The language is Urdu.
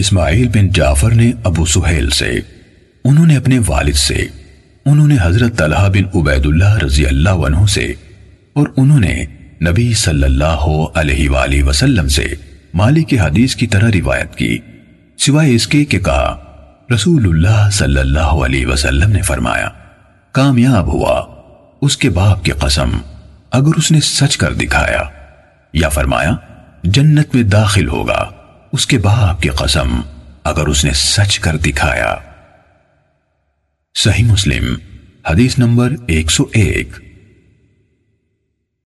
اسماعیل بن جعفر نے ابو سہیل سے، انہوں نے اپنے والد سے، انہوں نے حضرت طلحہ بن عبید اللہ رضی اللہ عنہ سے، اور انہوں نے نبی صلی اللہ علیہ وآلہ وسلم سے مالی کی حدیث کی طرح روایت کی۔ سوائے اس کے کہ کہا رسول اللہ صلی اللہ علیہ وسلم نے فرمایا، کامیاب ہوا، اس کے باپ کی قسم، اگر اس نے سچ کر دکھایا، یا فرمایا، جنت میں داخل ہوگا۔ اس کے باپ کی قسم، اگر اس نے سچ کر دکھایا۔ صحیح مسلم، حدیث نمبر ایک سو ایک۔